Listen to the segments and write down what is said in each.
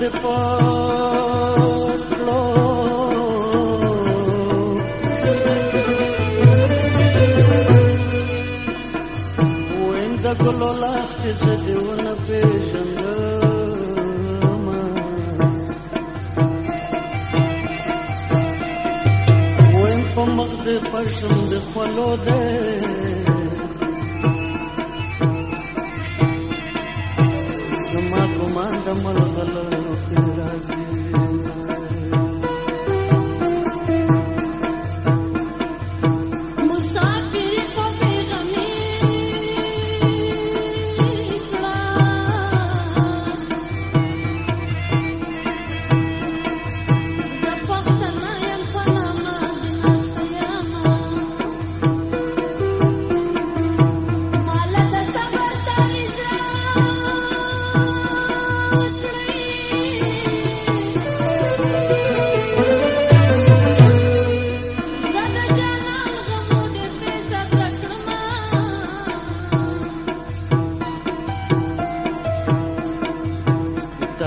de Pablo. Cuenta con los lastres de una fecha de paixão de falode a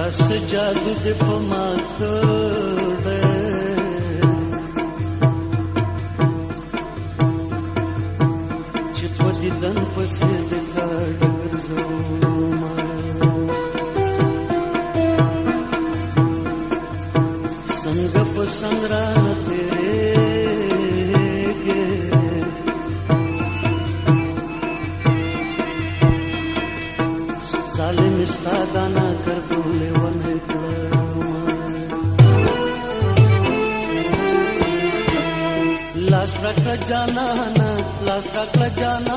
अस जाग दे jana na lasak la jana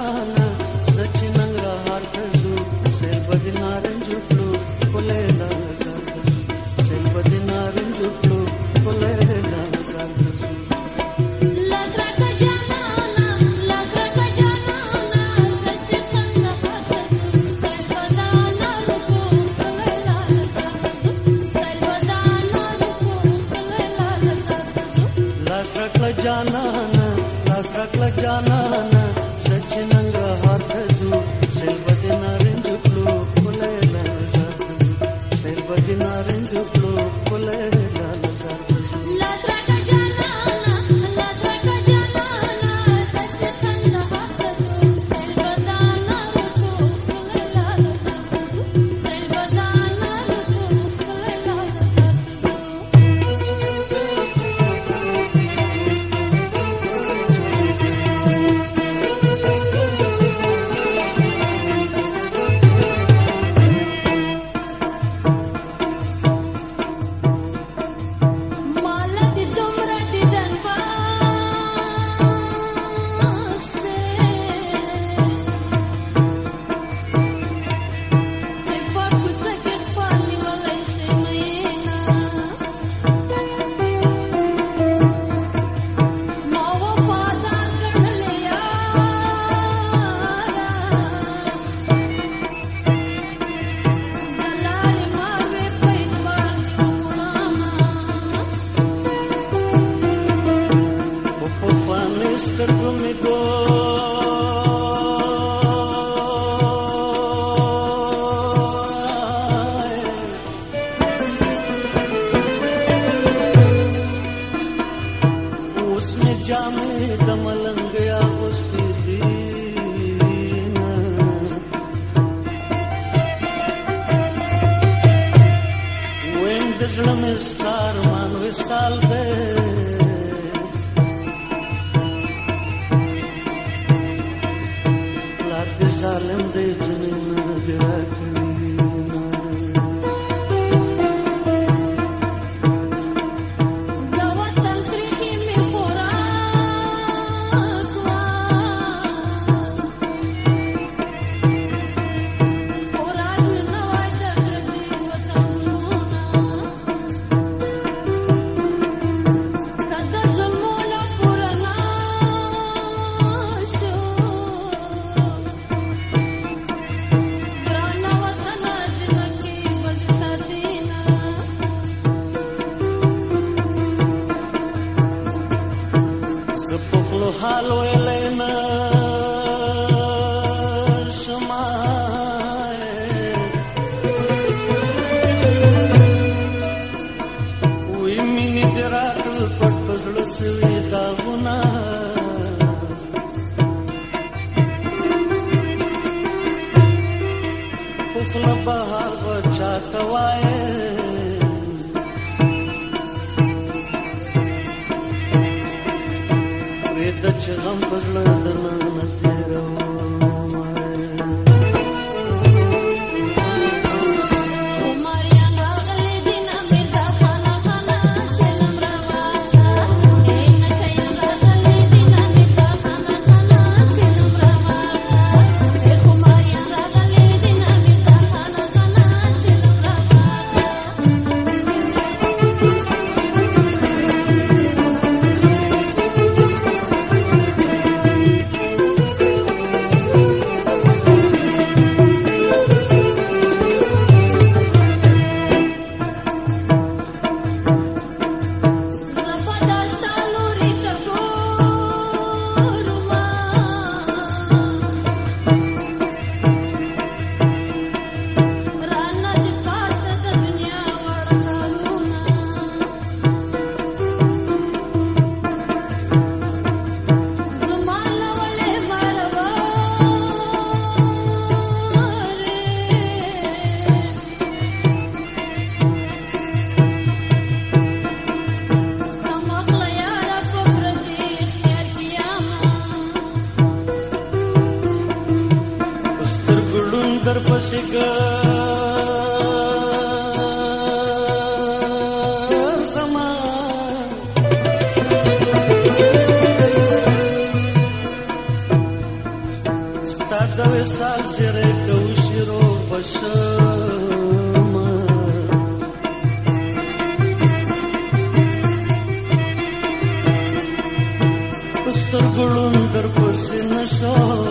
was to on the shadow. در پسې ګرځما ستاسو وسال سره کوشرو بشم پستر ګلون در پسې نشو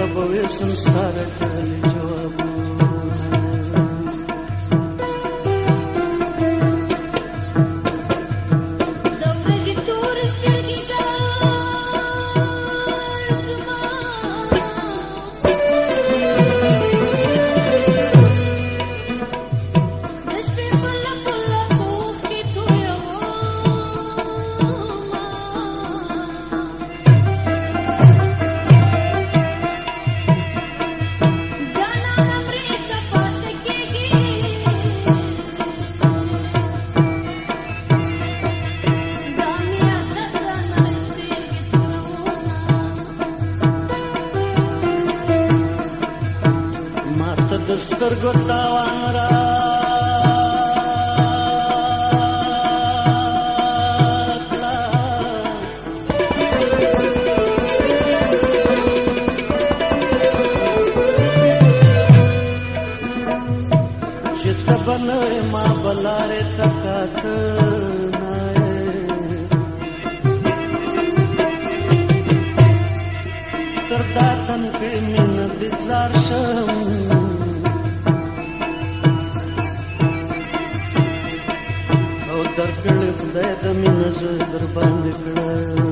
ತಪವೇ ಸಂಸಾರ ಕಲಿಯ Turgut Tawangrat بل ما بلار تکات تر دا تن کې من بزار شم مینه زه در باندې کړم